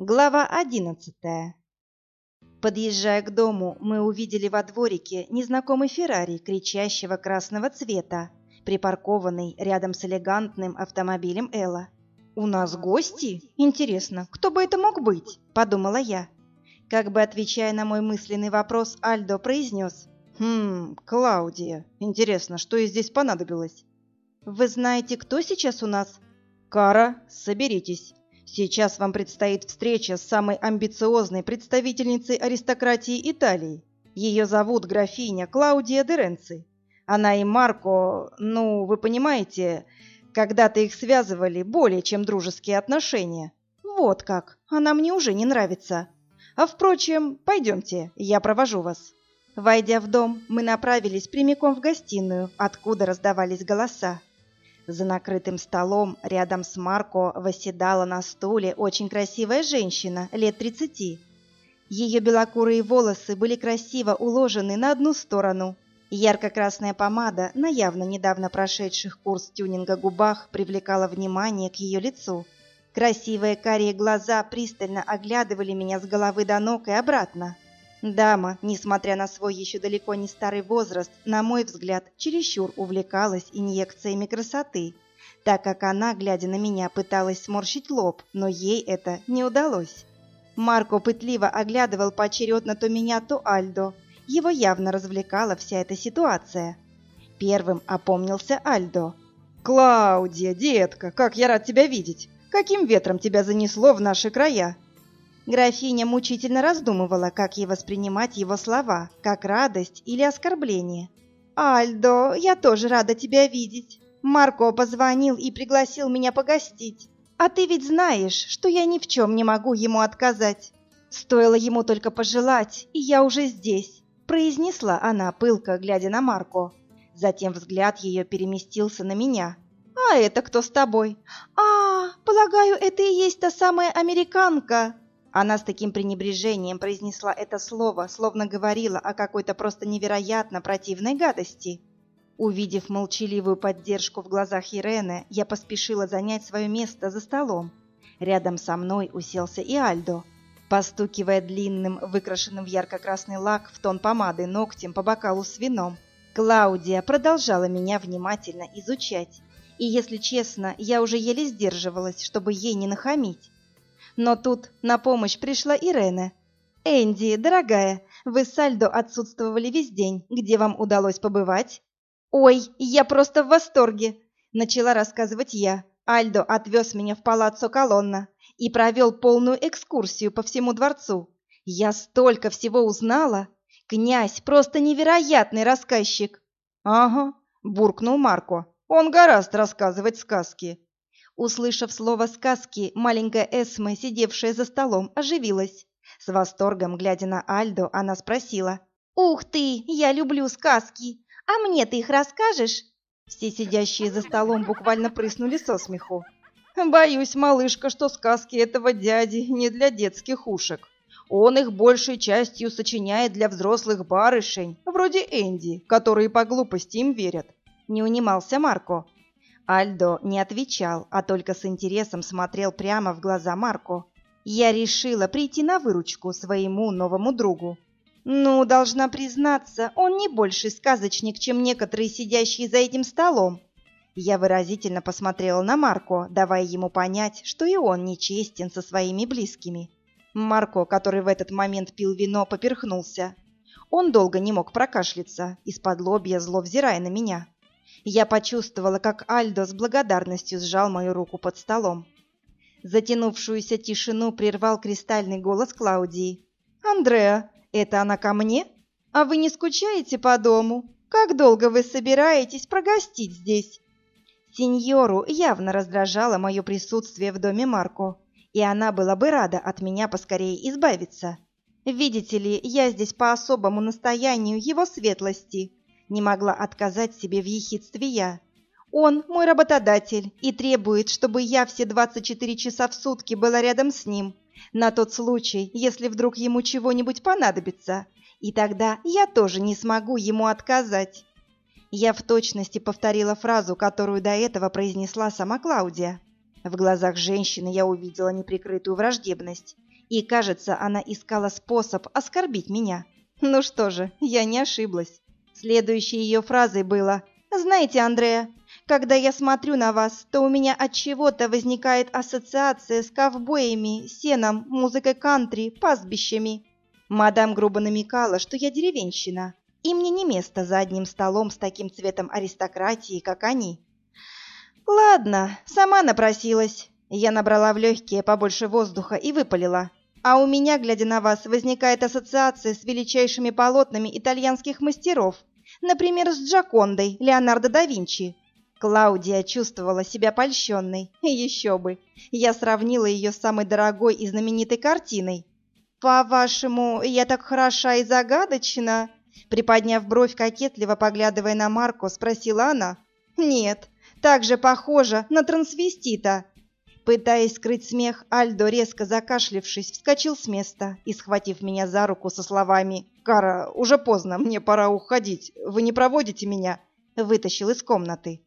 Глава одиннадцатая. Подъезжая к дому, мы увидели во дворике незнакомый Феррари кричащего красного цвета, припаркованный рядом с элегантным автомобилем Элла. «У нас гости? Интересно, кто бы это мог быть?» – подумала я. Как бы отвечая на мой мысленный вопрос, Альдо произнес. «Хм, Клаудия, интересно, что ей здесь понадобилось?» «Вы знаете, кто сейчас у нас?» «Кара, соберитесь. Сейчас вам предстоит встреча с самой амбициозной представительницей аристократии Италии. Ее зовут графиня Клаудия Деренци. Она и Марко, ну, вы понимаете, когда-то их связывали более чем дружеские отношения. Вот как, она мне уже не нравится. А впрочем, пойдемте, я провожу вас. Войдя в дом, мы направились прямиком в гостиную, откуда раздавались голоса. За накрытым столом рядом с Марко восседала на стуле очень красивая женщина лет тридцати. Ее белокурые волосы были красиво уложены на одну сторону. Ярко-красная помада на явно недавно прошедших курс тюнинга губах привлекала внимание к ее лицу. Красивые карие глаза пристально оглядывали меня с головы до ног и обратно. Дама, несмотря на свой еще далеко не старый возраст, на мой взгляд, чересчур увлекалась инъекциями красоты, так как она, глядя на меня, пыталась сморщить лоб, но ей это не удалось. Марко пытливо оглядывал поочередно то меня, то Альдо. Его явно развлекала вся эта ситуация. Первым опомнился Альдо. «Клаудия, детка, как я рад тебя видеть! Каким ветром тебя занесло в наши края?» Графиня мучительно раздумывала, как ей воспринимать его слова, как радость или оскорбление. «Альдо, я тоже рада тебя видеть. Марко позвонил и пригласил меня погостить. А ты ведь знаешь, что я ни в чем не могу ему отказать. Стоило ему только пожелать, и я уже здесь», — произнесла она, пылко глядя на Марко. Затем взгляд ее переместился на меня. «А это кто с тобой?» «А, полагаю, это и есть та самая американка», она с таким пренебрежением произнесла это слово, словно говорила о какой-то просто невероятно противной гадости. Увидев молчаливую поддержку в глазах Ирены, я поспешила занять свое место за столом. Рядом со мной уселся и Альдо, постукивая длинным, выкрашенным в ярко-красный лак в тон помады ногтем по бокалу с вином. Клаудия продолжала меня внимательно изучать, и, если честно, я уже еле сдерживалась, чтобы ей не нахамить. Но тут на помощь пришла Ирена. «Энди, дорогая, вы с Альдо отсутствовали весь день. Где вам удалось побывать?» «Ой, я просто в восторге!» — начала рассказывать я. Альдо отвез меня в палаццо Колонна и провел полную экскурсию по всему дворцу. Я столько всего узнала. Князь просто невероятный рассказчик. Ага, буркнул Марко. Он гораст рассказывать сказки. Услышав слово сказки, маленькая Эсме, сидевшая за столом, оживилась. С восторгом, глядя на Альдо, она спросила. «Ух ты, я люблю сказки! А мне ты их расскажешь?» Все сидящие за столом буквально прыснули со смеху. «Боюсь, малышка, что сказки этого дяди не для детских ушек. Он их большей частью сочиняет для взрослых барышень, вроде Энди, которые по глупости им верят». Не унимался Марко. Альдо не отвечал, а только с интересом смотрел прямо в глаза Марко. Я решила прийти на выручку своему новому другу. Ну, должна признаться, он не больше сказочник, чем некоторые сидящие за этим столом. Я выразительно посмотрела на Марко, давая ему понять, что и он нечестен со своими близкими. Марко, который в этот момент пил вино, поперхнулся. Он долго не мог прокашляться, из-под лобья зло взирая на меня. Я почувствовала, как Альдо с благодарностью сжал мою руку под столом. Затянувшуюся тишину прервал кристальный голос Клаудии. «Андреа, это она ко мне? А вы не скучаете по дому? Как долго вы собираетесь прогостить здесь?» Сеньору явно раздражало мое присутствие в доме Марко, и она была бы рада от меня поскорее избавиться. Видите ли, я здесь по особому настоянию его светлости, не могла отказать себе в ехидстве я. Он мой работодатель и требует, чтобы я все 24 часа в сутки была рядом с ним, на тот случай, если вдруг ему чего-нибудь понадобится, и тогда я тоже не смогу ему отказать. Я в точности повторила фразу, которую до этого произнесла сама Клаудия. В глазах женщины я увидела неприкрытую враждебность, И, кажется, она искала способ оскорбить меня. Ну что же, я не ошиблась. Следующей ее фразой было «Знаете, Андрея, когда я смотрю на вас, то у меня от чего-то возникает ассоциация с ковбоями, сеном, музыкой кантри, пастбищами. Мадам грубо намекала, что я деревенщина, и мне не место за одним столом с таким цветом аристократии, как они. Ладно, сама напросилась. Я набрала в легкие побольше воздуха и выпалила. А у меня, глядя на вас, возникает ассоциация с величайшими полотнами итальянских мастеров, например, с Джакондой Леонардо да Винчи. Клаудия чувствовала себя польщенной. Еще бы. Я сравнила ее с самой дорогой и знаменитой картиной. «По-вашему, я так хороша и загадочна?» Приподняв бровь кокетливо, поглядывая на Марко, спросила она. «Нет, так же похожа на трансвестита». Пытаясь скрыть смех, Альдо, резко закашлившись, вскочил с места и, схватив меня за руку со словами «Кара, уже поздно, мне пора уходить, вы не проводите меня?» вытащил из комнаты.